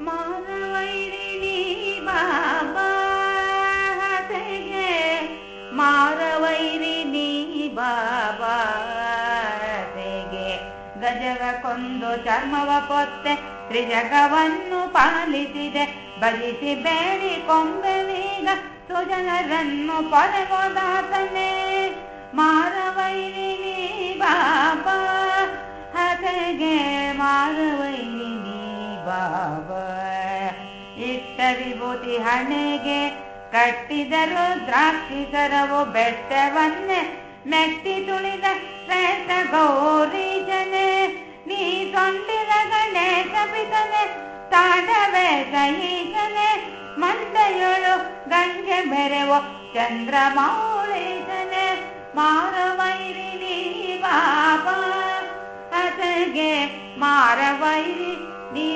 ಮಾರವೈರಿ ನೀ ಬಾಬಾ ಹತೆಗೆ ಮಾರವೈರಿ ನೀ ಬಾಬಾ ಹತೆಗೆ ಗಜಗ ಕೊಂದು ಚರ್ಮವ ಪೊತ್ತೆ, ತ್ರಿಜಗವನ್ನು ಪಾಲಿಸಿದೆ. ಬಲಿಸಿ ಬೇಡಿ ಕೊಂಬೆವೀಗ, ಸುಜನರನ್ನು ಪೊರೆವದಾತನೇ ಮಾರವೈರಿ ಬಾಬಾ ಹತೆಗೆ ಮಾರವೈರಿ ನೀ ಬಾಬಾ ಇಷ್ಟ ವಿಭೂತಿ ಹಣೆಗೆ ಕಟ್ಟಿದರು ದ್ರಾಕ್ಷಿ ಸರವು ಬೆಟ್ಟವನ್ನೇ ಮೆಟ್ಟಿ ತುಳಿದ ಶ್ರೇಷ್ಠ ಗೌರಿ ಜನೆ. ನೀ ತೊಂಡಿದ ಗಣೇಶ ಪಿತನೆ, ತಾಡವೇ ಸಹಿಸನೆ ಮಂಡೆಯೊಳು ಗಂಗೆ ಬೆರೆವೋ ಚಂದ್ರಮೌಳಿಸನೆ ಮಾರವೈರಿ ನೀ ಬಾಬಾ ಅದಗೆ ಮಾರವೈರಿ ನೀ